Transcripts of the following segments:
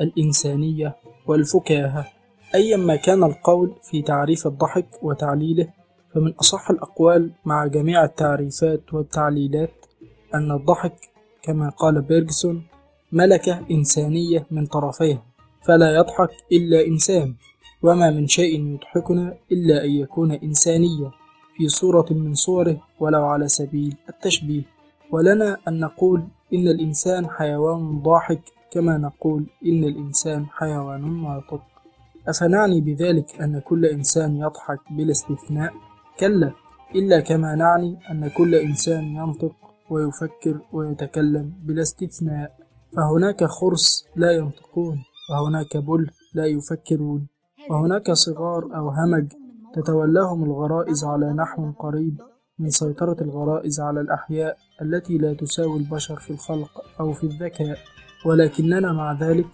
الإنسانية والفكاهة. أيما كان القول في تعريف الضحك وتعليله فمن أصح الأقوال مع جميع التعريفات والتعليلات أن الضحك كما قال بيرجسون ملكة إنسانية من طرفيها فلا يضحك إلا إنسان وما من شيء يضحكنا إلا أن يكون إنسانيا في صورة من صوره ولو على سبيل التشبيه. ولنا أن نقول إن الإنسان حيوان ضاحك كما نقول إن الإنسان حيوان ناطق أفنعني بذلك أن كل إنسان يضحك بلا استثناء؟ كلا إلا كما نعني أن كل إنسان ينطق ويفكر ويتكلم بلا استثناء فهناك خرس لا ينطقون وهناك بل لا يفكرون. وهناك صغار أو همج تتولاهم الغرائز على نحو قريب من سيطرة الغرائز على الأحياء التي لا تساوي البشر في الخلق أو في الذكاء. ولكننا مع ذلك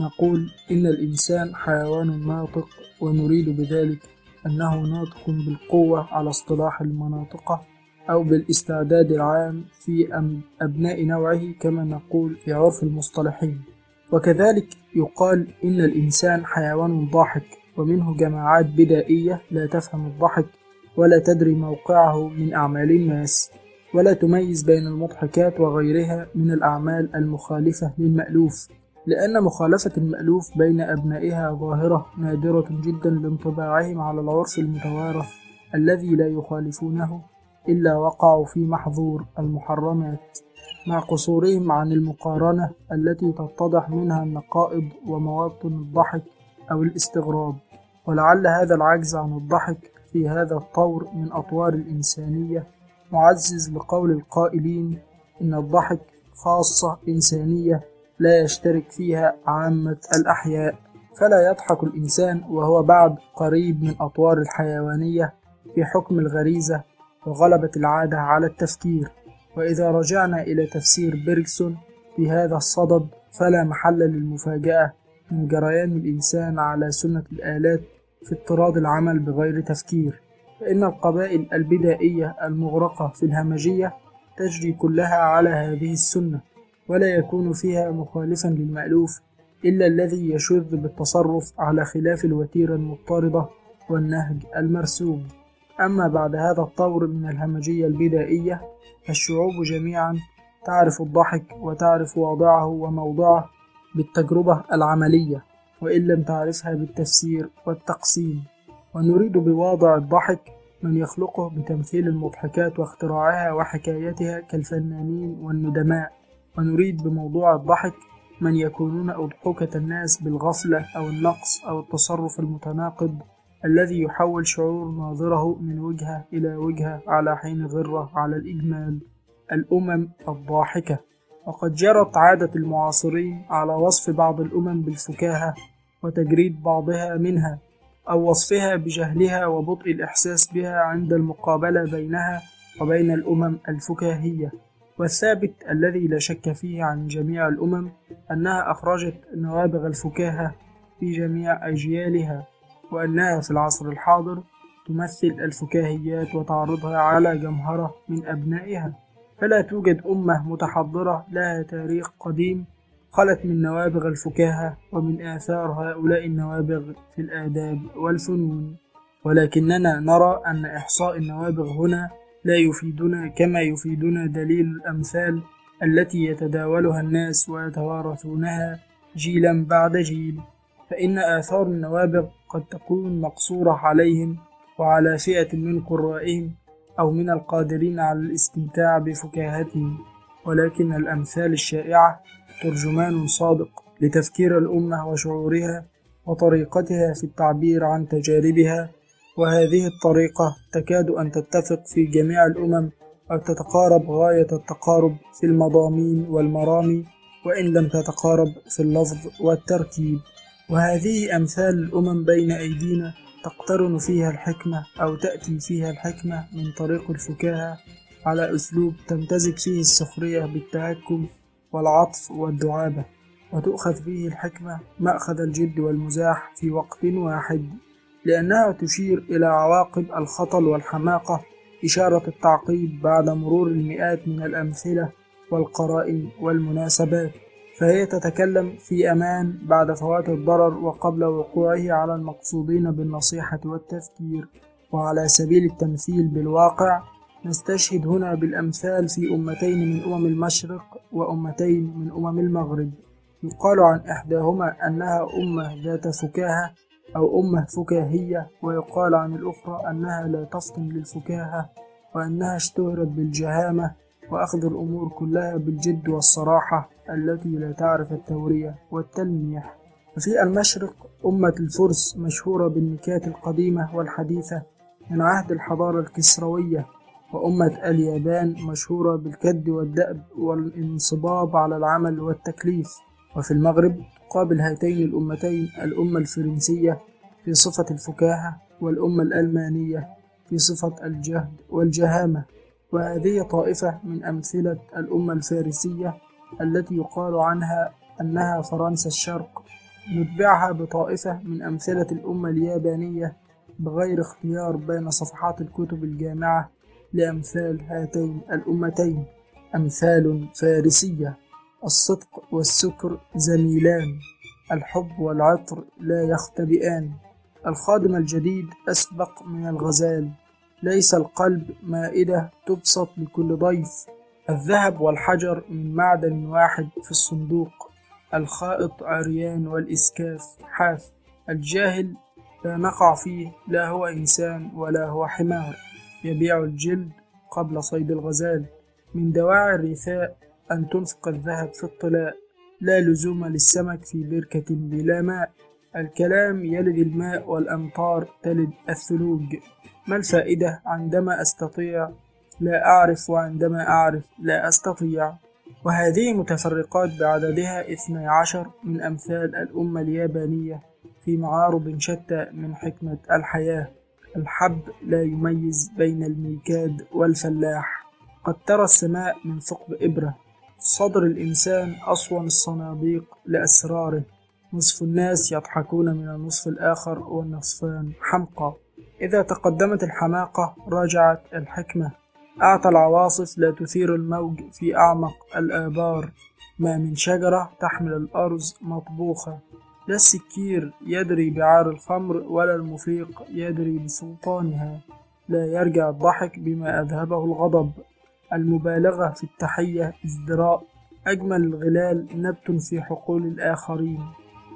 نقول إن الإنسان حيوان ناطق ونريد بذلك أنه ناطق بالقوة على اصطلاح المناطقة أو بالاستعداد العام في أبناء نوعه كما نقول في عرف المصطلحين. وكذلك يقال إن الإنسان حيوان ضاحك ومنه جماعات بدائية لا تفهم الضحك ولا تدري موقعه من أعمال الناس. ولا تميز بين المضحكات وغيرها من الأعمال المخالفة للمألوف لأن مخالفة المألوف بين أبنائها ظاهرة نادرة جدا لانطباعهم على العرف المتوارث الذي لا يخالفونه إلا وقعوا في محظور المحرمات مع قصورهم عن المقارنة التي تتضح منها النقائض ومواطن الضحك أو الاستغراب. ولعل هذا العجز عن الضحك في هذا الطور من أطوار الإنسانية معزز لقول القائلين إن الضحك خاصة إنسانية لا يشترك فيها عامة الأحياء فلا يضحك الإنسان وهو بعد قريب من أطوار الحيوانية في حكم الغريزة وغلبة العادة على التفكير. وإذا رجعنا إلى تفسير بيركسون في هذا الصدد فلا محل للمفاجأة من جريان الإنسان على سنة الآلات في اضطراد العمل بغير تفكير. فإن القبائل البدائية المغرقة في الهمجية تجري كلها على هذه السنة ولا يكون فيها مخالفا للمألوف إلا الذي يشذ بالتصرف على خلاف الوتيرة المضطردة والنهج المرسوم. أما بعد هذا الطور من الهمجية البدائية فالشعوب جميعا تعرف الضحك وتعرف وضعه وموضعه بالتجربة العملية وإن لم تعرفها بالتفسير والتقسيم. ونريد بواضع الضحك من يخلقه بتمثيل المضحكات واختراعها وحكايتها كالفنانين والندماء. ونريد بموضوع الضحك من يكونون أضحوكة الناس بالغفلة أو النقص أو التصرف المتناقض الذي يحول شعور ناظره من وجهة إلى وجهة على حين غرة على الإجمال الأمم الضاحكة. وقد جرت عادة المعاصرين على وصف بعض الأمم بالفكاهة وتجريد بعضها منها. أو وصفها بجهلها وبطء الإحساس بها عند المقابلة بينها وبين الأمم الفكاهية. والثابت الذي لا شك فيه عن جميع الأمم أنها أخرجت نوابغ الفكاهة في جميع أجيالها وأنها في العصر الحاضر تمثل الفكاهيات وتعرضها على جمهرة من أبنائها. فلا توجد أمة متحضرة لها تاريخ قديم خلت من نوابغ الفكاهة ومن آثار هؤلاء النوابغ في الآداب والفنون. ولكننا نرى أن إحصاء النوابغ هنا لا يفيدنا كما يفيدنا دليل الأمثال التي يتداولها الناس ويتوارثونها جيلا بعد جيل. فإن آثار النوابغ قد تكون مقصورة عليهم وعلى فئة من قرائهم أو من القادرين على الاستمتاع بفكاهتهم. ولكن الأمثال الشائعة ترجمان صادق لتفكير الأمة وشعورها وطريقتها في التعبير عن تجاربها وهذه الطريقة تكاد أن تتفق في جميع الأمم أو تتقارب غاية التقارب في المضامين والمرامي وإن لم تتقارب في اللفظ والتركيب. وهذه أمثال الأمم بين أيدينا تقترن فيها الحكمة أو تأتي فيها الحكمة من طريق الفكاهة على أسلوب تمتزج فيه السخرية بالتهكم والعطف والدعابة وتؤخذ فيه الحكمة مأخذ الجد والمزاح في وقت واحد لأنها تشير إلى عواقب الخطل والحماقة إشارة التعقيب بعد مرور المئات من الأمثلة والقرائن والمناسبات. فهي تتكلم في أمان بعد فوات الضرر وقبل وقوعه على المقصودين بالنصيحة والتذكير وعلى سبيل التمثيل بالواقع نستشهد هنا بالأمثال في أمتين من أمم المشرق وأمتين من أمم المغرب. يقال عن إحداهما أنها أمة ذات فكاهة أو أمة فكاهية ويقال عن الأخرى أنها لا تفطن للفكاهة وأنها اشتهرت بالجهامة وأخذ الأمور كلها بالجد والصراحة التي لا تعرف التورية والتلميح. وفي المشرق أمة الفرس مشهورة بالنكات القديمة والحديثة من عهد الحضارة الكسروية. وأمة اليابان مشهورة بالكد والدأب والانصباب على العمل والتكليف. وفي المغرب تقابل هاتين الأمتين الأمة الفرنسية في صفة الفكاهة والأمة الألمانية في صفة الجهد والجهامة. وهذه طائفة من أمثلة الأمة الفارسية التي يقال عنها أنها فرنسا الشرق. نتبعها بطائفة من أمثلة الأمة اليابانية بغير اختيار بين صفحات الكتب الجامعة لأمثال هاتين الأمتين. أمثال فارسية. الصدق والسكر زميلان. الحب والعطر لا يختبئان. الخادم الجديد أسبق من الغزال. ليس القلب مائدة تبسط لكل ضيف. الذهب والحجر من معدن واحد في الصندوق. الخائط عريان والإسكاف حاف. الجاهل لا نقع فيه. لا هو إنسان ولا هو حمار. يبيع الجلد قبل صيد الغزال من دواعي الرثاء أن تنفق الذهب في الطلاء. لا لزوم للسمك في بركة بلا ماء. الكلام يلد الماء والأمطار تلد الثلوج. ما الفائدة عندما أستطيع؟ لا أعرف وعندما أعرف لا أستطيع. وهذه متفرقات بعددها اثني عشر من أمثال الأمة اليابانية في معارض شتى من حكمة الحياة. الحب لا يميز بين الميكاد والفلاح. قد ترى السماء من ثقب إبرة. صدر الإنسان أصون الصناديق لأسراره. نصف الناس يضحكون من النصف الآخر والنصفان حمقى. إذا تقدمت الحماقة رجعت الحكمة. أعطى العواصف لا تثير الموج في أعمق الآبار. ما من شجرة تحمل الأرز مطبوخة. لا السكير يدري بعار الخمر ولا المفيق يدري بسلطانها. لا يرجع الضحك بما أذهبه الغضب. المبالغة في التحية ازدراء. أجمل الغلال نبت في حقول الآخرين.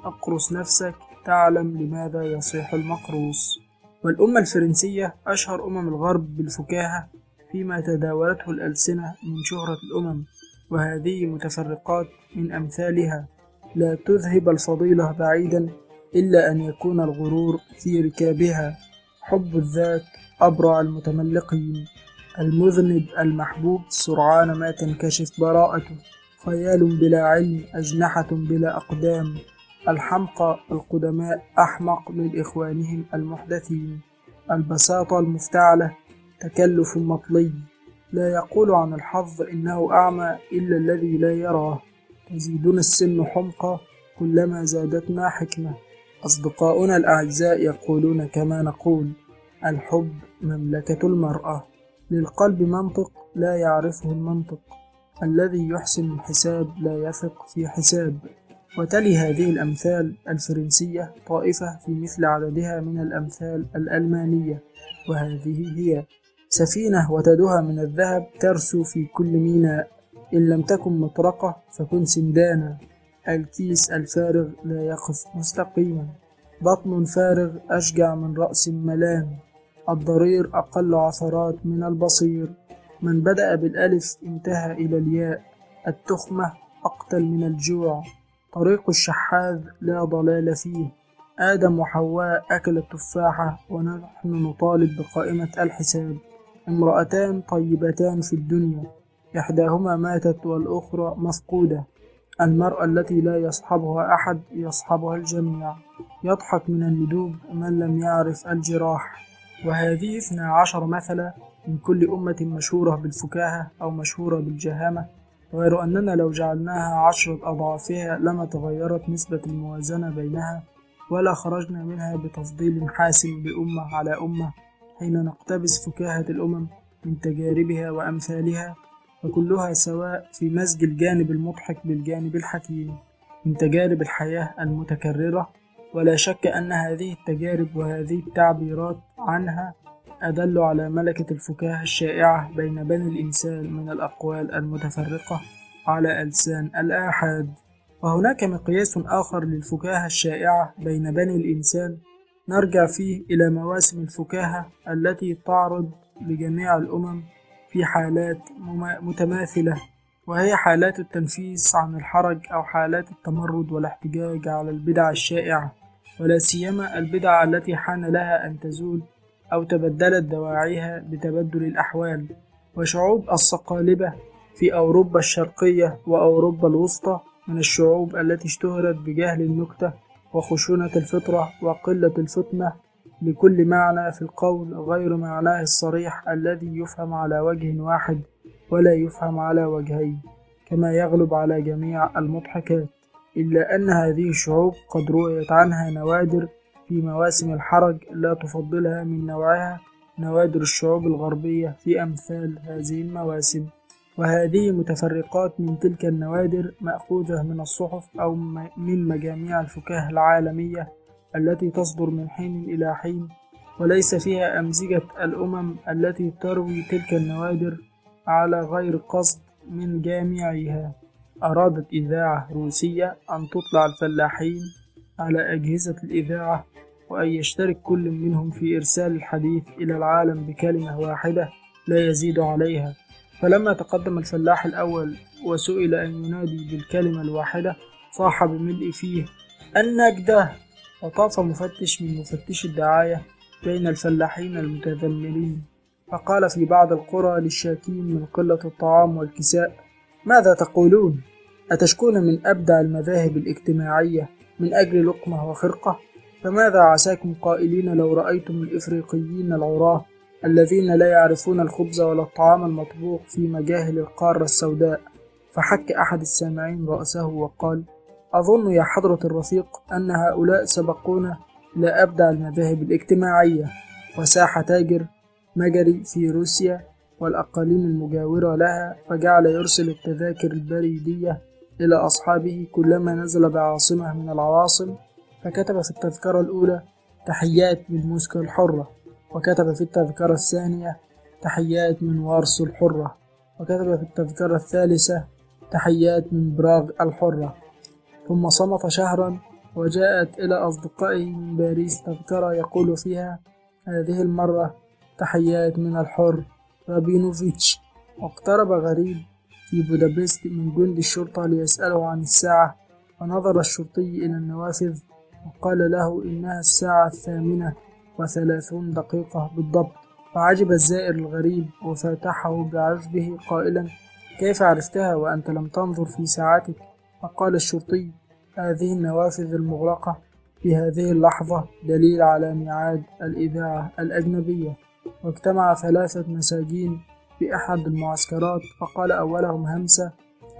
أقرص نفسك تعلم لماذا يصيح المقروص. والأمة الفرنسية أشهر أمم الغرب بالفكاهة فيما تداولته الألسنة من شهرة الأمم. وهذه متفرقات من أمثالها. لا تذهب الفضيلة بعيدا إلا أن يكون الغرور في ركابها. حب الذات أبرع المتملقين. المذنب المحبوب سرعان ما تنكشف براءته. خيال بلا علم أجنحة بلا أقدام. الحمقى القدماء أحمق من إخوانهم المحدثين. البساطة المفتعلة تكلف مطلي. لا يقول عن الحظ إنه أعمى إلا الذي لا يراه. تزيدنا السن حمقى كلما زادتنا حكمة. أصدقاؤنا الأعزاء يقولون كما نقول الحب مملكة المرأة. للقلب منطق لا يعرفه المنطق. الذي يحسن الحساب لا يثق في حساب. وتلي هذه الأمثال الفرنسية طائفة في مثل عددها من الأمثال الألمانية. وهذه هي سفينة وتدها من الذهب ترسو في كل ميناء. إن لم تكن مطرقة فكن سندانا. الكيس الفارغ لا يقف مستقيما. بطن فارغ أشجع من رأس ملان. الضرير أقل عثرات من البصير. من بدأ بالألف انتهى إلى الياء. التخمة أقتل من الجوع. طريق الشحاذ لا ضلال فيه. آدم وحواء أكل التفاحة ونحن نطالب بقائمة الحساب. امرأتان طيبتان في الدنيا. إحداهما ماتت والأخرى مفقودة المرأة التي لا يصحبها أحد يصحبها الجميع. يضحك من الندوب من لم يعرف الجراح. وهذه اثنا عشر مثلا من كل أمة مشهورة بالفكاهة أو مشهورة بالجهامة. غير أننا لو جعلناها عشرة أضعافها لما تغيرت نسبة الموازنة بينها ولا خرجنا منها بتفضيل حاسم بأمة على أمة. حين نقتبس فكاهة الأمم من تجاربها وأمثالها فكلها سواء في مزج الجانب المضحك بالجانب الحكيم من تجارب الحياة المتكررة ولا شك أن هذه التجارب وهذه التعبيرات عنها أدل على ملكة الفكاهة الشائعة بين بني الإنسان من الأقوال المتفرقة على ألسان الآحاد. وهناك مقياس آخر للفكاهة الشائعة بين بني الإنسان. نرجع فيه إلى مواسم الفكاهة التي تعرض لجميع الأمم في حالات متماثلة وهي حالات التنفيس عن الحرج أو حالات التمرد والاحتجاج على البدع الشائعة. ولا سيما البدع التي حان لها أن تزول أو تبدلت دواعيها بتبدل الأحوال. وشعوب الصقالبة في أوروبا الشرقية وأوروبا الوسطى من الشعوب التي اشتهرت بجهل النكتة وخشونة الفطرة وقلة الفطنة لكل معنى في القول غير معناه الصريح الذي يفهم على وجه واحد ولا يفهم على وجهين كما يغلب على جميع المضحكات إلا أن هذه الشعوب قد رويت عنها نوادر في مواسم الحرج لا تفضلها من نوعها نوادر الشعوب الغربية في أمثال هذه المواسم. وهذه متفرقات من تلك النوادر مأخوذة من الصحف أو من مجاميع الفكاهة العالمية التي تصدر من حين إلى حين وليس فيها أمزجة الأمم التي تروي تلك النوادر على غير قصد من جامعيها. أرادت إذاعة روسية أن تطلع الفلاحين على أجهزة الإذاعة وأن يشترك كل منهم في إرسال الحديث إلى العالم بكلمة واحدة لا يزيد عليها. فلما تقدم الفلاح الأول وسئل أن ينادي بالكلمة الواحدة صاح بملء فيه النجدة! وطاف مفتش من مفتشي الدعاية بين الفلاحين المتذمرين فقال في بعض القرى للشاكين من قلة الطعام والكساء ماذا تقولون؟ أتشكون من أبدع المذاهب الاجتماعية من أجل لقمة وخرقة؟ فماذا عساكم قائلين لو رأيتم الإفريقيين العراة الذين لا يعرفون الخبز ولا الطعام المطبوخ في مجاهل القارة السوداء فحك أحد السامعين رأسه وقال أظن يا حضرة الرفيق أن هؤلاء سبقونا إلى أبدع المذاهب الاجتماعية وساح تاجر مجري في روسيا والأقاليم المجاورة لها فجعل يرسل التذاكر البريدية إلى أصحابه كلما نزل بعاصمة من العواصم فكتب في التذكرة الأولى تحيات من موسكو الحرة وكتب في التذكرة الثانية تحيات من وارسو الحرة وكتب في التذكرة الثالثة تحيات من براغ الحرة. ثم صمت شهرا وجاءت إلى أصدقائه من باريس تذكرة يقول فيها هذه المرة تحيات من الحر رابينوفيتش. واقترب غريب في بودابست من جند الشرطة ليسأله عن الساعة فنظر الشرطي إلى النوافذ وقال له إنها الساعة الثامنة وثلاثون دقيقة بالضبط. فعجب الزائر الغريب وفاتحه بعجبه قائلا كيف عرفتها وأنت لم تنظر في ساعتك؟ فقال الشرطي هذه النوافذ المغلقة في هذه اللحظة دليل على ميعاد الإذاعة الأجنبية. واجتمع ثلاثة مساجين في أحد المعسكرات فقال أولهم همسة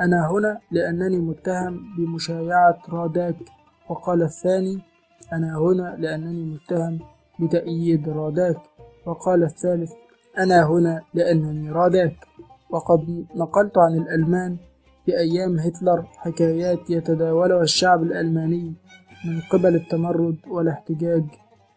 أنا هنا لأنني متهم بمشايعة راداك. وقال الثاني أنا هنا لأنني متهم بتأييد راداك. وقال الثالث أنا هنا لأنني راداك. وقد نقلت عن الألمان في أيام هتلر حكايات يتداولها الشعب الألماني من قبل التمرد والاحتجاج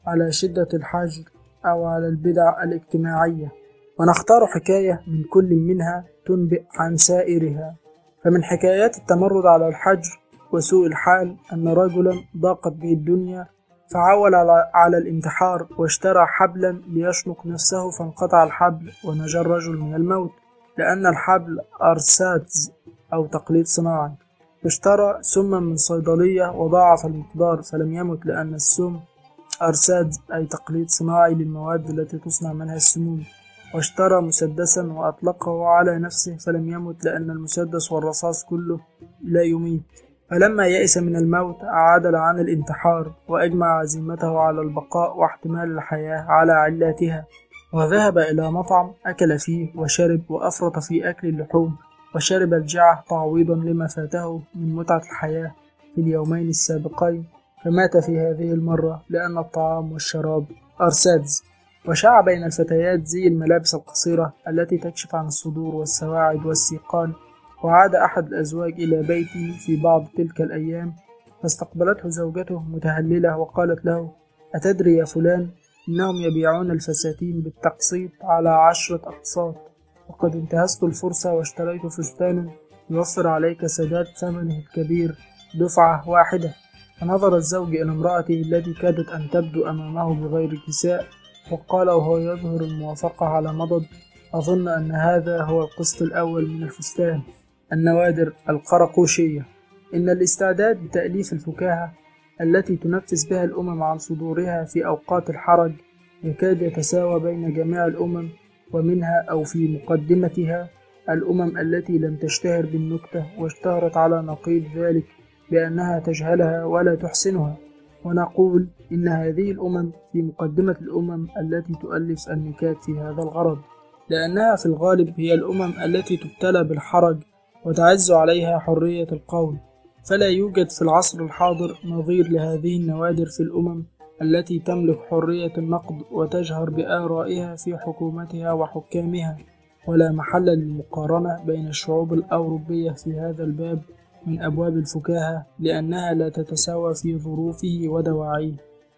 على شدة الحجر أو على البدع الاجتماعية. ونختار حكاية من كل منها تنبئ عن سائرها. فمن حكايات التمرد على الحجر وسوء الحال أن رجلا ضاقت به الدنيا فعول على الانتحار واشترى حبلا ليشنق نفسه فانقطع الحبل ونجا الرجل من الموت لأن الحبل أرساتز أو تقليد صناعي. اشترى سما من صيدلية وضاعف المقدار فلم يمت لأن السم أرساد أي تقليد صناعي للمواد التي تصنع منها السموم. واشترى مسدسا وأطلقه على نفسه فلم يمت لأن المسدس والرصاص كله لا يميت. فلما يئس من الموت عادل عن الانتحار وأجمع عزيمته على البقاء واحتمال الحياة على علاتها. وذهب إلى مطعم أكل فيه وشرب وأفرط في أكل اللحوم. وشرب الجعة تعويضا لما فاته من متعة الحياة في اليومين السابقين فمات في هذه المرة لأن الطعام والشراب أرسادز. وشاع بين الفتيات زي الملابس القصيرة التي تكشف عن الصدور والسواعد والسيقان وعاد أحد الأزواج إلى بيته في بعض تلك الأيام فاستقبلته زوجته متهللة وقالت له أتدري يا فلان إنهم يبيعون الفساتين بالتقسيط على عشرة أقساط. وقد انتهزت الفرصة واشتريت فستانا يوفر عليك سداد ثمنه الكبير. دفعة واحدة. فنظر الزوج إلى امرأته التي كادت أن تبدو أمامه بغير كساء وقال وهو يظهر الموافقة على مضض. أظن أن هذا هو القسط الأول من الفستان. النوادر القرقوشية. إن الاستعداد لتأليف الفكاهة التي تنفس بها الأمم عن صدورها في أوقات الحرج يكاد يتساوى بين جميع الأمم ومنها أو في مقدمتها الأمم التي لم تشتهر بالنكتة واشتهرت على نقيض ذلك بأنها تجهلها ولا تحسنها. ونقول إن هذه الأمم في مقدمة الأمم التي تؤلف النكات في هذا الغرض لأنها في الغالب هي الأمم التي تبتلى بالحرج وتعز عليها حرية القول فلا يوجد في العصر الحاضر نظير لهذه النوادر في الأمم التي تملك حرية النقد وتجهر بآرائها في حكومتها وحكامها ولا محل للمقارنة بين الشعوب الأوروبية في هذا الباب من أبواب الفكاهة لأنها لا تتساوى في ظروفه ودواعيه.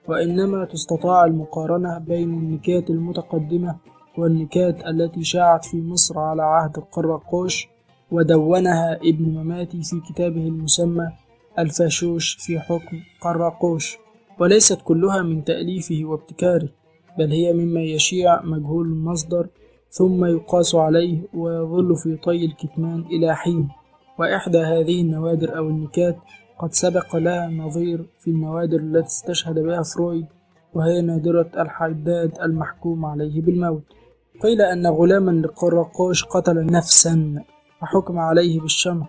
وإنما تستطاع المقارنة بين النكات المتقدمة والنكات التي شاعت في مصر على عهد القراقوش ودونها ابن مماتي في كتابه المسمى الفاشوش في حكم قراقوش وليست كلها من تأليفه وابتكاره بل هي مما يشيع مجهول المصدر ثم يقاس عليه ويظل في طي الكتمان إلى حين. وإحدى هذه النوادر أو النكات قد سبق لها نظير في النوادر التي استشهد بها فرويد وهي نادرة الحداد المحكوم عليه بالموت. قيل أن غلاما لقراقوش قتل نفسا وحكم عليه بالشنق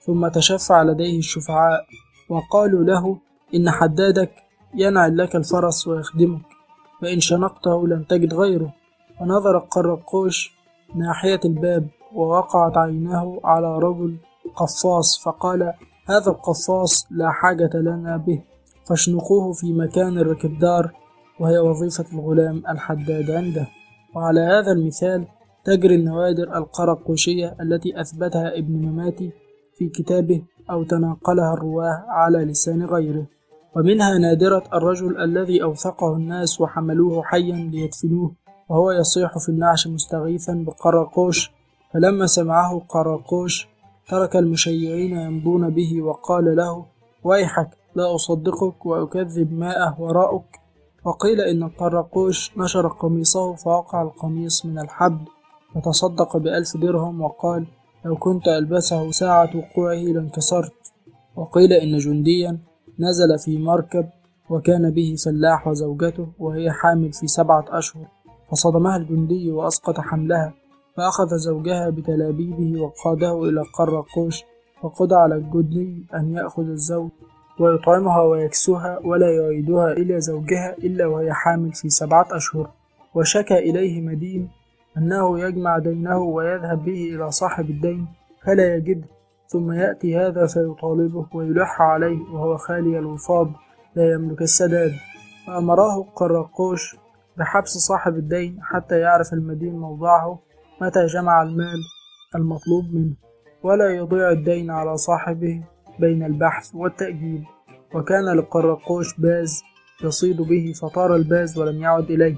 ثم تشفع لديه الشفعاء وقالوا له إن حدادك ينعل لك الفرس ويخدمك فإن شنقته لم تجد غيره. ونظر قرقوش ناحية الباب ووقعت عيناه على رجل قفاص فقال هذا القفاص لا حاجة لنا به فاشنقوه في مكان الركبدار وهي وظيفة الغلام الحداد عنده. وعلى هذا المثال تجري النوادر القرقوشية التي أثبتها ابن مماتي في كتابه أو تناقلها الرواه على لسان غيره. ومنها نادرة الرجل الذي أوثقه الناس وحملوه حيا ليدفنوه وهو يصيح في النعش مستغيثا بقراقوش. فلما سمعه قراقوش ترك المشيعين يمضون به وقال له ويحك لا أصدقك وأكذب ماءه وراءك. وقيل إن القراقوش نشر قميصه فوقع القميص من الحبل فتصدق بألف درهم وقال لو كنت ألبسه ساعة وقوعه لانكسرت. وقيل إن جنديا نزل في مركب وكان به فلاح وزوجته وهي حامل في سبعة أشهر. فصدمها الجندي وأسقط حملها فأخذ زوجها بتلابيبه وقاده إلى قرقوش وقضى على الجندي أن يأخذ الزوج ويطعمها ويكسوها ولا يعيدها إلى زوجها إلا وهي حامل في سبعة أشهر. وشكى إليه مدين أنه يجمع دينه ويذهب به إلى صاحب الدين فلا يجده ثم يأتي هذا فيطالبه ويلح عليه وهو خالي الوفاض لا يملك السداد. فأمر قراقوش بحبس صاحب الدين حتى يعرف المدين موضعه متى جمع المال المطلوب منه. ولا يضيع الدين على صاحبه بين البحث والتأجيل. وكان لقراقوش باز يصيد به فطار الباز ولم يعد إليه.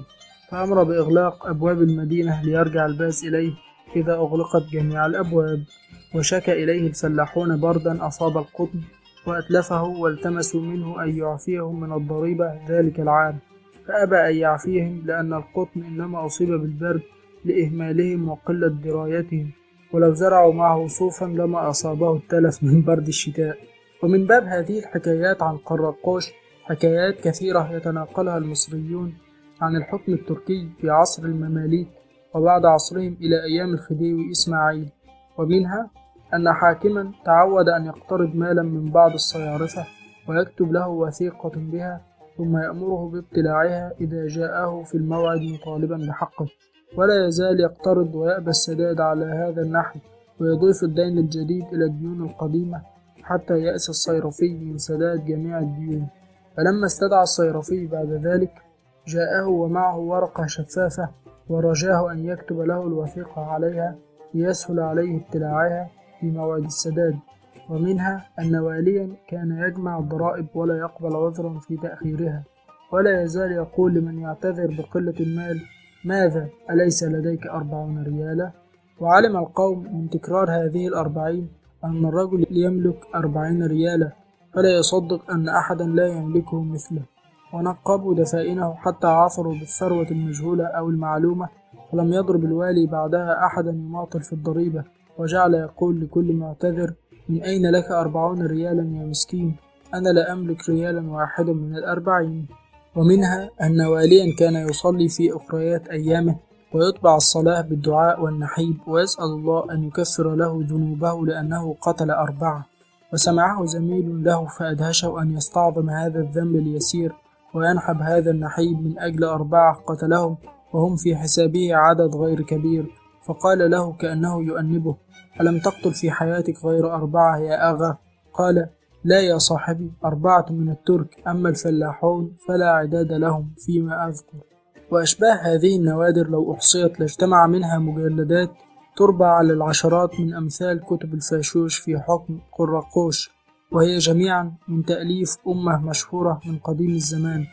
فأمر بإغلاق أبواب المدينة ليرجع الباز إليه إذا أغلقت جميع الأبواب. وشكى إليه الفلاحون بردا أصاب القطن وأتلفه والتمسوا منه أن يعفيهم من الضريبة ذلك العام. فأبى أن يعفيهم لأن القطن إنما أصيب بالبرد لإهمالهم وقلة درايتهم ولو زرعوا معه صوفا لما أصابه التلف من برد الشتاء. ومن باب هذه الحكايات عن قراقوش حكايات كثيرة يتناقلها المصريون عن الحكم التركي في عصر المماليك وبعد عصرهم إلى أيام الخديوي إسماعيل. ومنها أن حاكما تعود أن يقترض مالا من بعض الصيارفة ويكتب له وثيقة بها ثم يأمره بابتلاعها إذا جاءه في الموعد مطالبا بحقه. ولا يزال يقترض ويأبى السداد على هذا النحو ويضيف الدين الجديد إلى الديون القديمة حتى يأس الصيرفي من سداد جميع الديون. فلما استدعى الصيرفي بعد ذلك جاءه ومعه ورقة شفافة ورجاه أن يكتب له الوثيقة عليها ليسهل عليه ابتلاعها. في موعد السداد ومنها أن واليا كان يجمع الضرائب ولا يقبل عذرا في تأخيرها ولا يزال يقول لمن يعتذر بقلة المال ماذا؟ أليس لديك أربعون ريالا؟ وعلم القوم من تكرار هذه الأربعين أن الرجل يملك أربعين ريالا فلا يصدق أن أحدا لا يملكه مثله ونقبوا دفائنه حتى عثروا بالثروة المجهولة أو المعلومة فلم يضرب الوالي بعدها أحدا يماطل في الضريبة. وجعل يقول لكل معتذر من أين لك أربعون ريالا يا مسكين؟ أنا لا أملك ريالا واحدا من الأربعين. ومنها أن واليا كان يصلي في أخريات أيامه ويتبع الصلاة بالدعاء والنحيب ويسأل الله أن يكفر له ذنوبه لأنه قتل أربعة. وسمعه زميل له فأدهشه أن يستعظم هذا الذنب اليسير وينحب هذا النحيب من أجل أربعة قتلهم وهم في حسابه عدد غير كبير. فقال له كأنه يؤنبه ألم تقتل في حياتك غير أربعة يا أغا؟ قال لا يا صاحبي أربعة من الترك أما الفلاحون فلا عداد لهم فيما أذكر. وأشباه هذه النوادر لو أحصيت لاجتمع منها مجلدات تربع على العشرات من أمثال كتب الفاشوش في حكم قراقوش وهي جميعا من تأليف أمة مشهورة من قديم الزمان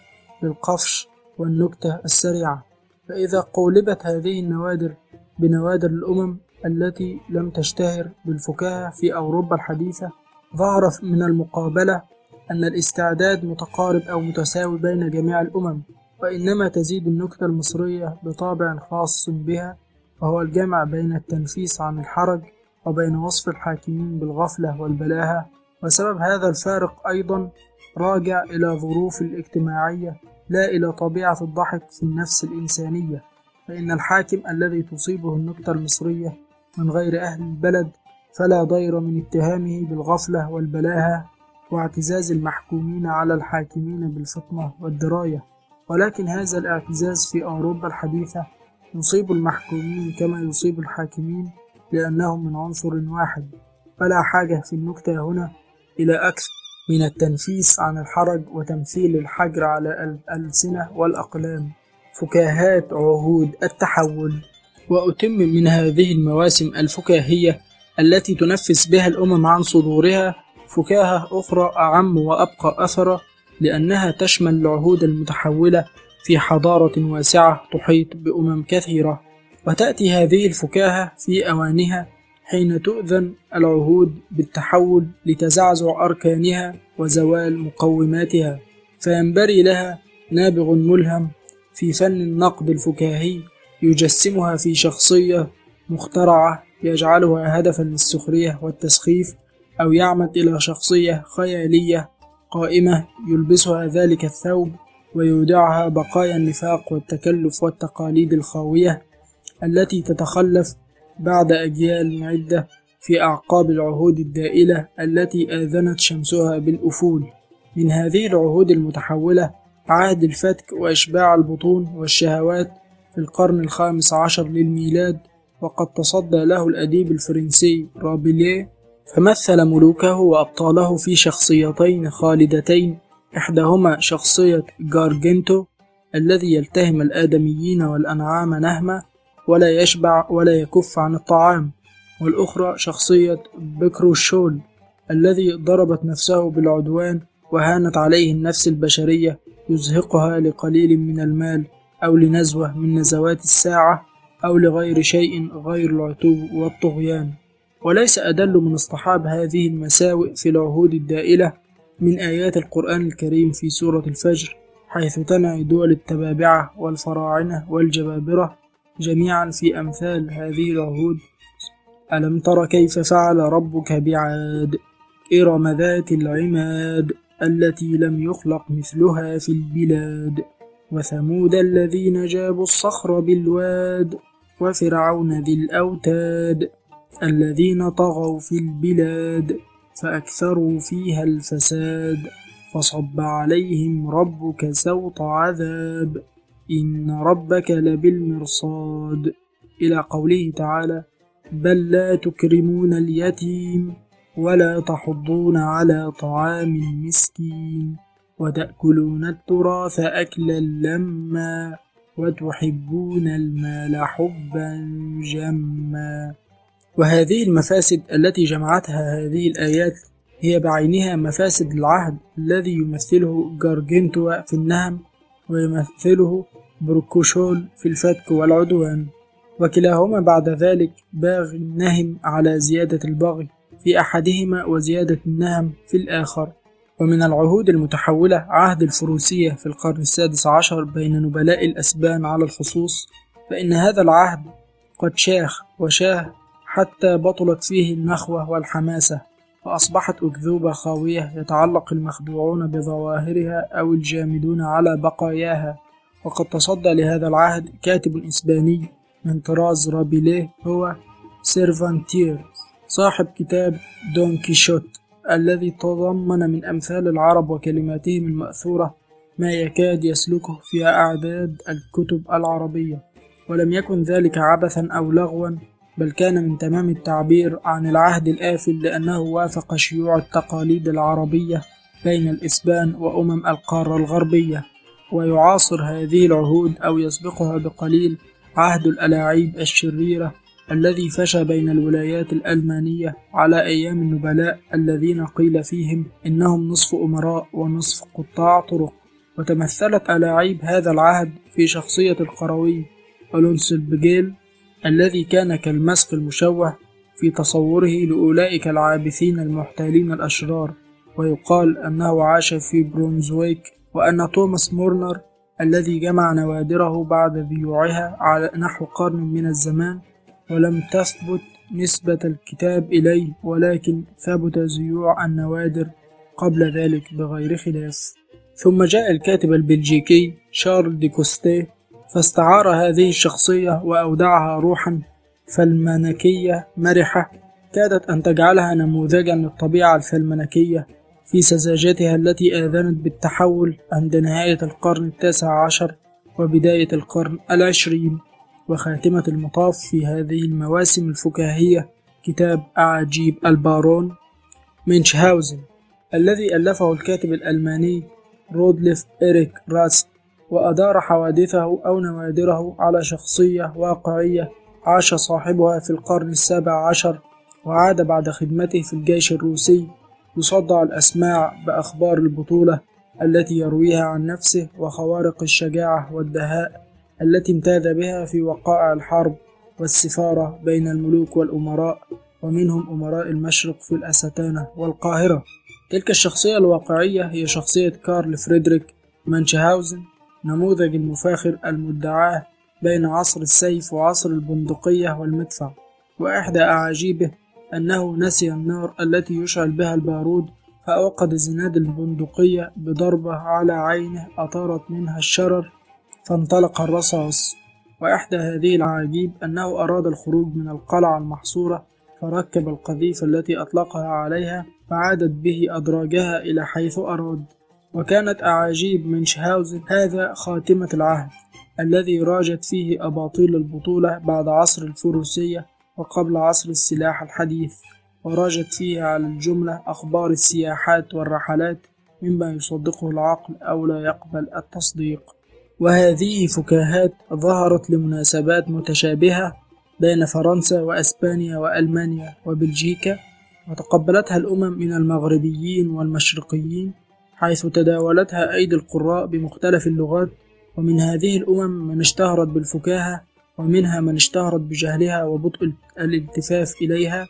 بالقفش والنكتة السريعة. فإذا قولبت هذه النوادر بنوادر الأمم التي لم تشتهر بالفكاهة في أوروبا الحديثة ظهر من المقابلة أن الاستعداد متقارب أو متساوي بين جميع الأمم وإنما تزيد النكتة المصرية بطابع خاص بها وهو الجمع بين التنفيس عن الحرج وبين وصف الحاكمين بالغفلة والبلاهة. وسبب هذا الفارق أيضا راجع إلى ظروف الاجتماعية لا إلى طبيعة الضحك في النفس الإنسانية. فإن الحاكم الذي تصيبه النكتة المصرية من غير أهل البلد فلا ضير من اتهامه بالغفلة والبلاهة واعتزاز المحكومين على الحاكمين بالفطنة والدراية. ولكن هذا الاعتزاز في أوروبا الحديثة يصيب المحكومين كما يصيب الحاكمين لأنهم من عنصر واحد. فلا حاجة في النكتة هنا إلى أكثر من التنفيس عن الحرج وتمثيل الحجر على الألسنة والأقلام. فكاهات عهود التحول وأتم من هذه المواسم الفكاهية التي تنفس بها الأمم عن صدورها فكاهة أخرى أعم وأبقى أثرا لأنها تشمل العهود المتحولة في حضارة واسعة تحيط بأمم كثيرة. وتأتي هذه الفكاهة في أوانها حين تؤذن العهود بالتحول لتزعزع أركانها وزوال مقوماتها. فينبري لها نابغ ملهم في فن النقد الفكاهي. يجسمها في شخصية مخترعة يجعلها هدفا للسخرية والتسخيف أو يعمد إلى شخصية خيالية قائمة يلبسها ذلك الثوب ويودعها بقايا النفاق والتكلف والتقاليد الخاوية التي تتخلف بعد أجيال عدة في أعقاب العهود الدائلة التي آذنت شمسها بالأفول. من هذه العهود المتحولة عهد الفتك وإشباع البطون والشهوات في القرن الخامس عشر للميلاد وقد تصدى له الأديب الفرنسي رابيليه فمثل ملوكه وأبطاله في شخصيتين خالدتين إحداهما شخصية جارجنتو الذي يلتهم الآدميين والأنعام نهمة ولا يشبع ولا يكف عن الطعام والأخرى شخصية بكروشول الذي ضربت نفسه بالعدوان وهانت عليه النفس البشرية يزهقها لقليل من المال. أو لنزوة من نزوات الساعة أو لغير شيء غير العتو والطغيان. وليس أدل من اصطحاب هذه المساوئ في العهود الدائلة من آيات القرآن الكريم في سورة الفجر حيث تنعي دول التبابعة والفراعنة والجبابرة جميعا في أمثال هذه العهود. ألم تر كيف فعل ربك بعاد؟ إرم ذات العماد التي لم يخلق مثلها في البلاد. وثمود الذين جابوا الصخر بالواد وفرعون ذي الأوتاد الذين طغوا في البلاد فأكثروا فيها الفساد فصب عليهم ربك سوط عذاب. إن ربك لبالمرصاد. إلى قوله تعالى بل لا تكرمون اليتيم ولا تحضون على طعام المسكين. وتأكلون التراث أكلا لما وتحبون المال حبا جما. وهذه المفاسد التي جمعتها هذه الآيات هي بعينها مفاسد العهد الذي يمثله جارجنتوا في النهم ويمثله بروكوشول في الفتك والعدوان. وكلاهما بعد ذلك باغ النهم على زيادة البغي في أحدهما وزيادة النهم في الآخر. ومن العهود المتحولة عهد الفروسية في القرن السادس عشر بين نبلاء الأسبان على الخصوص فإن هذا العهد قد شاخ وشاه حتى بطلت فيه النخوة والحماسة فأصبحت أكذوبة خاوية يتعلق المخدوعون بظواهرها أو الجامدون على بقاياها. وقد تصدى لهذا العهد كاتب إسباني من طراز رابيليه هو سيرفانتيز صاحب كتاب دون كيشوت. الذي تضمن من أمثال العرب وكلماتهم المأثورة ما يكاد يسلكه في عداد الكتب العربية. ولم يكن ذلك عبثا أو لغوا بل كان من تمام التعبير عن العهد الآفل لأنه وافق شيوع التقاليد العربية بين الإسبان وأمم القارة الغربية. ويعاصر هذه العهود أو يسبقها بقليل عهد الألاعيب الشريرة الذي فشى بين الولايات الألمانية على أيام النبلاء الذين قيل فيهم إنهم نصف أمراء ونصف قطاع طرق وتمثلت ألاعيب هذا العهد في شخصية القروي ألونس البجيل الذي كان كالمسخ المشوه في تصوره لأولئك العابثين المحتالين الأشرار ويقال أنه عاش في برونزويك وأن توماس مورنر الذي جمع نوادره بعد ذيوعها على نحو قرن من الزمان ولم تثبت نسبة الكتاب إليه ولكن ثبت زيوع النوادر قبل ذلك بغير خلاف. ثم جاء الكاتب البلجيكي شارل دي كوستيه فاستعار هذه الشخصية وأودعها روحا فلمنكية مرحة. كادت أن تجعلها نموذجا للطبيعة الفلمنكية في سذاجتها التي آذنت بالتحول عند نهاية القرن التاسع عشر وبداية القرن العشرين. وخاتمة المطاف في هذه المواسم الفكاهية كتاب أعاجيب البارون مينشهاوزن الذي ألفه الكاتب الألماني رودليف إريك راس وأدار حوادثه أو نوادره على شخصية واقعية عاش صاحبها في القرن السابع عشر وعاد بعد خدمته في الجيش الروسي يصدع الأسماع بأخبار البطولة التي يرويها عن نفسه وخوارق الشجاعة والدهاء. التي امتاز بها في وقائع الحرب والسفارة بين الملوك والأمراء ومنهم أمراء المشرق في الأستانة والقاهرة. تلك الشخصية الواقعية هي شخصية كارل فريدريك مانشهاوزن نموذج المفاخر المدعاة بين عصر السيف وعصر البندقية والمدفع. وإحدى أعاجيبه أنه نسي النار التي يشعل بها البارود فأوقد زناد البندقية بضربة على عينه أطارت منها الشرر فانطلق الرصاص وإحدى هذه العجيب أنه أراد الخروج من القلعة المحصورة فركب القذيفة التي أطلقها عليها فعادت به أدراجها إلى حيث أراد. وكانت أعاجيب منشهاوزن هذا خاتمة العهد الذي راجت فيه أباطيل البطولة بعد عصر الفروسية وقبل عصر السلاح الحديث وراجت فيه على الجملة أخبار السياحات والرحلات مما يصدقه العقل أو لا يقبل التصديق. وهذه فكاهات ظهرت لمناسبات متشابهة بين فرنسا وأسبانيا وألمانيا وبلجيكا وتقبلتها الأمم من المغربيين والمشرقيين حيث تداولتها أيدي القراء بمختلف اللغات. ومن هذه الأمم من اشتهرت بالفكاهة ومنها من اشتهرت بجهلها وبطء الالتفاف إليها.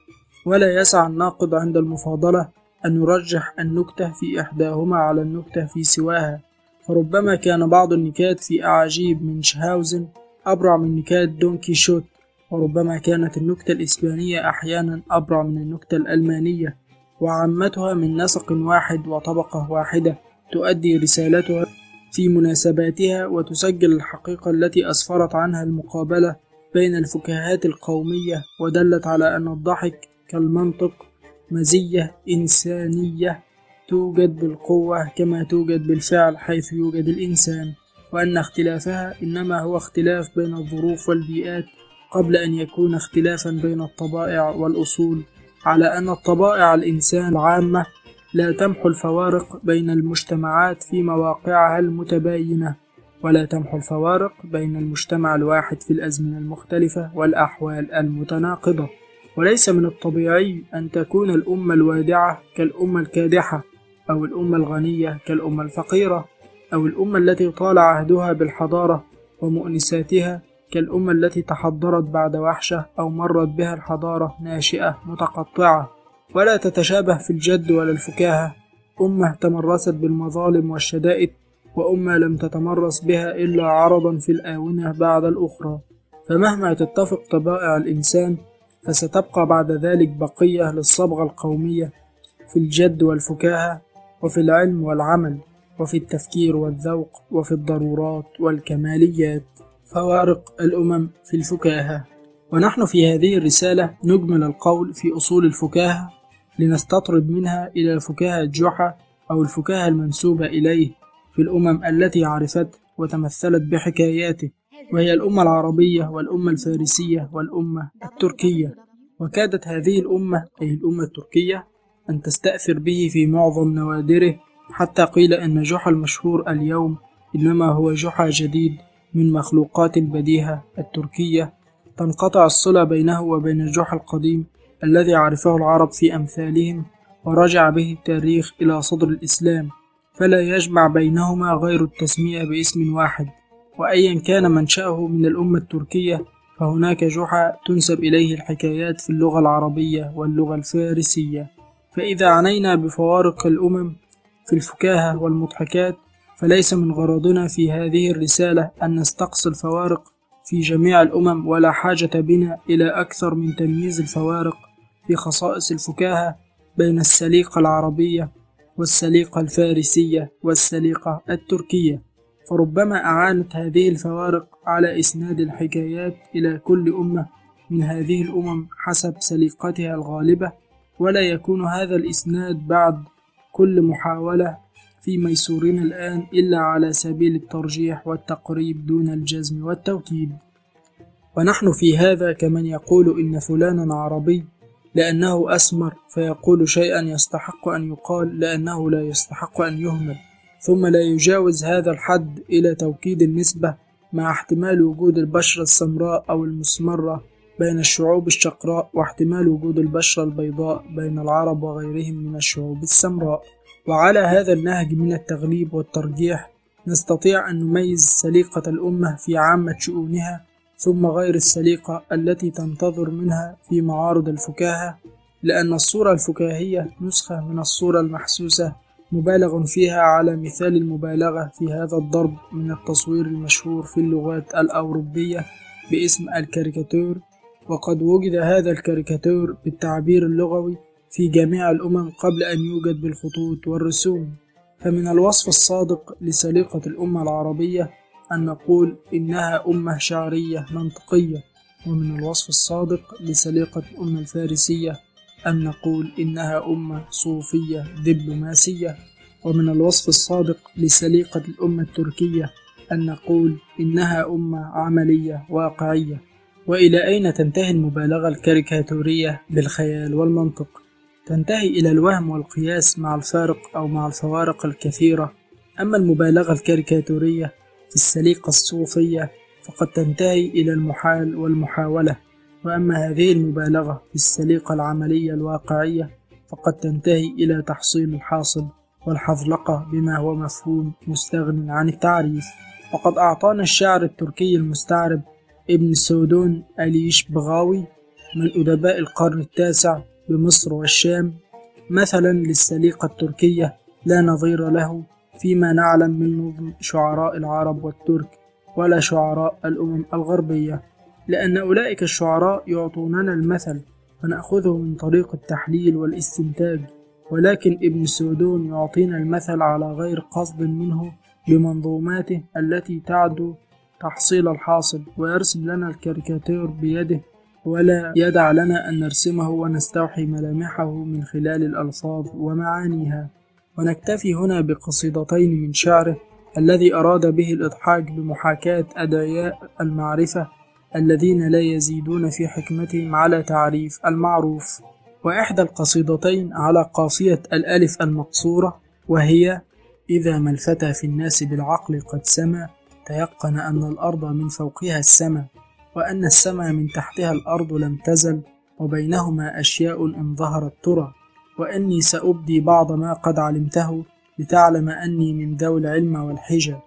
ولا يسع الناقد عند المفاضلة أن يرجح النكتة في إحداهما على النكتة في سواها. فربما كان بعض النكات في أعاجيب من شهاوزن أبرع من نكات دون كيشوت وربما كانت النكتة الإسبانية أحيانا أبرع من النكتة الألمانية وعامتها من نسق واحد وطبقة واحدة تؤدي رسالتها في مناسباتها وتسجل الحقيقة التي أسفرت عنها المقابلة بين الفكاهات القومية ودلت على أن الضحك كالمنطق مزية إنسانية. توجد بالقوة كما توجد بالفعل حيث يوجد الإنسان وأن اختلافها إنما هو اختلاف بين الظروف والبيئات قبل أن يكون اختلافا بين الطبائع والأصول. على أن الطبائع الإنسان العامة لا تمحو الفوارق بين المجتمعات في مواقعها المتباينة ولا تمحو الفوارق بين المجتمع الواحد في الأزمنة المختلفة والأحوال المتناقضة. وليس من الطبيعي أن تكون الأمة الوادعة كالأمة الكادحة. أو الأمة الغنية كالأمة الفقيرة أو الأمة التي طال عهدها بالحضارة ومؤنساتها كالأمة التي تحضرت بعد وحشة أو مرت بها الحضارة ناشئة متقطعة. ولا تتشابه في الجد ولا الفكاهة. أمة تمرست بالمظالم والشدائد وأمة لم تتمرس بها إلا عرضا في الآونة بعد الأخرى. فمهما تتفق طبائع الإنسان فستبقى بعد ذلك بقية للصبغة القومية في الجد والفكاهة وفي العلم والعمل وفي التفكير والذوق وفي الضرورات والكماليات فوارق الأمم في الفكاهة. ونحن في هذه الرسالة نجمل القول في أصول الفكاهة لنستطرد منها إلى فكاهة جحا أو الفكاهة المنسوبة إليه في الأمم التي عرفته وتمثلت بحكاياته. وهي الأمة العربية والأمة الفارسية والأمة التركية. وكادت هذه الأمة أي الأمة التركية أن تستأثر به في معظم نوادره. حتى قيل أن جحا المشهور اليوم إنما هو جحا جديد من مخلوقات البديهة التركية. تنقطع الصلة بينه وبين الجحا القديم الذي عرفه العرب في أمثالهم ورجع به التاريخ إلى صدر الإسلام. فلا يجمع بينهما غير التسمية باسم واحد. وأيا كان منشأه من الأمة التركية فهناك جحا تنسب إليه الحكايات في اللغة العربية واللغة الفارسية. فإذا عنينا بفوارق الأمم في الفكاهة والمضحكات فليس من غرضنا في هذه الرسالة أن نستقصي الفوارق في جميع الأمم ولا حاجة بنا إلى أكثر من تمييز الفوارق في خصائص الفكاهة بين السليقة العربية والسليقة الفارسية والسليقة التركية. فربما أعانت هذه الفوارق على إسناد الحكايات إلى كل أمة من هذه الأمم حسب سليقتها الغالبة. ولا يكون هذا الإسناد بعد كل محاولة في ميسورنا الآن إلا على سبيل الترجيح والتقريب دون الجزم والتوكيد. ونحن في هذا كمن يقول إن فلانا عربي لأنه أسمر فيقول شيئا يستحق أن يقال لأنه لا يستحق أن يهمل. ثم لا يجاوز هذا الحد إلى توكيد النسبة مع احتمال وجود البشرة السمراء أو المسمرة. بين الشعوب الشقراء واحتمال وجود البشرة البيضاء بين العرب وغيرهم من الشعوب السمراء. وعلى هذا النهج من التغليب والترجيح نستطيع أن نميز سليقة الأمة في عامة شؤونها ثم غير السليقة التي تنتظر منها في معارض الفكاهة لأن الصورة الفكاهية نسخة من الصورة المحسوسة مبالغ فيها على مثال المبالغة في هذا الضرب من التصوير المشهور في اللغات الأوروبية باسم الكاريكاتور وقد وجد هذا الكاريكاتور بالتعبير اللغوي في جميع الأمم قبل أن يوجد بالخطوط والرسوم. فمن الوصف الصادق لسليقة الأمة العربية أن نقول إنها أمة شعرية منطقية. ومن الوصف الصادق لسليقة الأمة الفارسية أن نقول إنها أمة صوفية دبلوماسية. ومن الوصف الصادق لسليقة الأمة التركية أن نقول إنها أمة عملية واقعية. وإلى أين تنتهي المبالغة الكاريكاتورية بالخيال والمنطق؟ تنتهي إلى الوهم والقياس مع الفارق أو مع الفوارق الكثيرة. أما المبالغة الكاريكاتورية في السليقة الصوفية فقد تنتهي إلى المحال والمحاولة. وأما هذه المبالغة في السليقة العملية الواقعية فقد تنتهي إلى تحصيل الحاصل والحذلقة بما هو مفهوم مستغن عن التعريف. وقد أعطانا الشاعر التركي المستعرب ابن سودون أليش بغاوي من أدباء القرن التاسع بمصر والشام مثلا للسليقة التركية لا نظير له فيما نعلم من نظم شعراء العرب والترك ولا شعراء الأمم الغربية لأن أولئك الشعراء يعطوننا المثل فنأخذه من طريق التحليل والاستنتاج ولكن ابن سودون يعطينا المثل على غير قصد منه بمنظوماته التي تعدو تحصيل الحاصل ويرسم لنا الكاريكاتير بيده ولا يدع لنا أن نرسمه ونستوحي ملامحه من خلال الألفاظ ومعانيها. ونكتفي هنا بقصيدتين من شعره الذي أراد به الإضحاك بمحاكاة أدعياء المعرفة الذين لا يزيدون في حكمتهم على تعريف المعروف. وإحدى القصيدتين على قافية الألف المقصورة وهي إذا ما الفتى في الناس بالعقل قد سما تيقن أن الأرض من فوقها السما وأن السما من تحتها الأرض لم تزل وبينهما أشياء إن ظهرت ترى. وأني سأبدي بعض ما قد علمته لتعلم أني من ذوي العلم والحجة.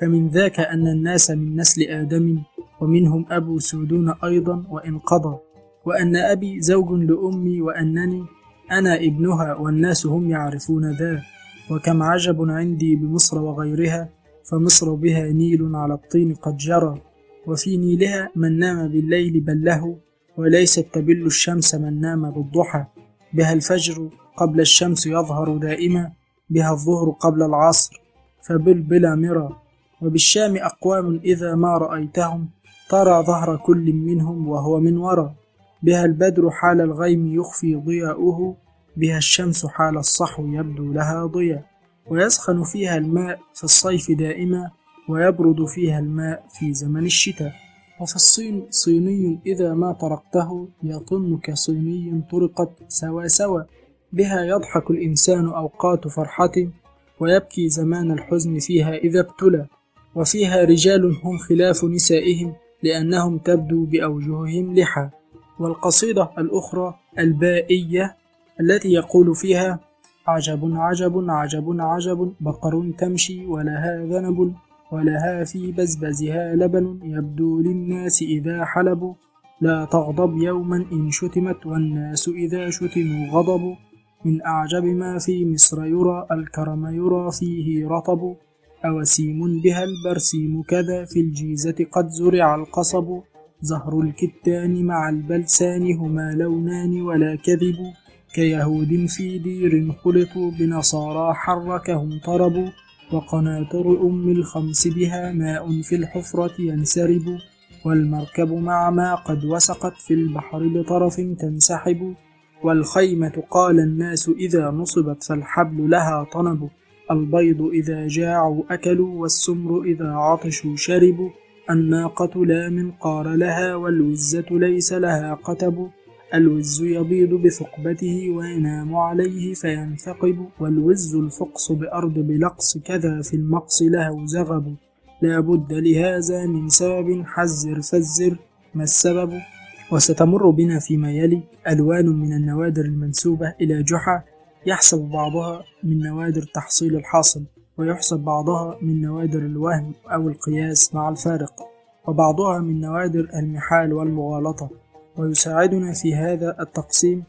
فمن ذاك أن الناس من نسل آدم ومنهم أبو سودون أيضا وإن قضى. وأن أبي زوج لأمي وأنني أنا ابنها والناس هم يعرفون ذا. وكم عجب عندي بمصر وغيرها فمصر بها نيل على الطين قد جرى وفي نيلها من نام بالليل بل له وليست تبل الشمس من نام بالضحى. بها الفجر قبل الشمس يظهر دائما بها الظهر قبل العصر فبل بلا مرى. وبالشام أقوام إذا ما رأيتهم ترى ظهر كل منهم وهو من ورى. بها البدر حال الغيم يخفي ضياؤه بها الشمس حال الصحو يبدو لها ضياء. ويسخن فيها الماء في الصيف دائما ويبرد فيها الماء في زمن الشتاء. وفي الصين صيني إذا ما طرقته يطن كصيني طرقت سوا سوا بها يضحك الإنسان أوقات فرحة ويبكي زمان الحزن فيها إذا ابتلى. وفيها رجال هم خلاف نسائهم لأنهم تبدو بأوجههم لحى. والقصيدة الأخرى البائية التي يقول فيها عجب عجب عجب عجب بقر تمشي ولها ذنب ولها في بزبزها لبن يبدو للناس إذا حلبوا لا تغضب يوما إن شتمت والناس إذا شتموا غضبوا من أعجب ما في مصر يرى الكرم يرى فيه رطب أوسيم بها البرسيم كذا في الجيزة قد زرع القصب زهر الكتان مع البلسان هما لونان ولا كذب كيهود في دير خلطوا بنصارى حركهم طرب وقناطر أم الخمس بها ماء في الحفرة ينسرب والمركب مع ما قد وسقت في البحر بطرف تنسحب. والخيمة قال الناس إذا نصبت فالحبل لها طنب البيض إذا جاعوا أكلوا والسمر إذا عطشوا شربوا. الناقة لا منقار لها والوزة ليس لها قتب. الوز يبيض بثقبته وينام عليه فينثقب والوز الفقص بأرض بلقص كذا في المقص له زغب. لا بد لهذا من سبب حذر فزر ما السبب. وستمر بنا فيما يلي ألوان من النوادر المنسوبة إلى جحا. يحسب بعضها من نوادر تحصيل الحاصل ويحسب بعضها من نوادر الوهم أو القياس مع الفارق وبعضها من نوادر المحال والمغالطة. ويساعدنا في هذا التقسيم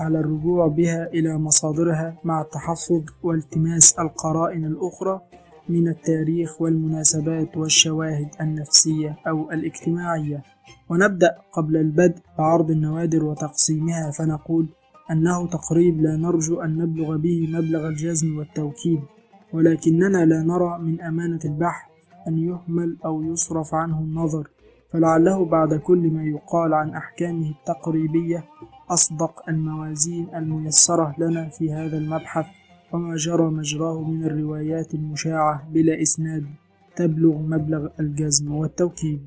على الرجوع بها إلى مصادرها مع التحفظ والتماس القرائن الأخرى من التاريخ والمناسبات والشواهد النفسية أو الاجتماعية. ونبدأ قبل البدء بعرض النوادر وتقسيمها فنقول أنه تقريب لا نرجو أن نبلغ به مبلغ الجزم والتوكيد ولكننا لا نرى من أمانة البحث أن يهمل أو يصرف عنه النظر. فلعله بعد كل ما يقال عن أحكامه التقريبية أصدق الموازين الميسرة لنا في هذا المبحث وما جرى مجراه من الروايات المشاعة بلا إسناد تبلغ مبلغ الجزم والتوكيد.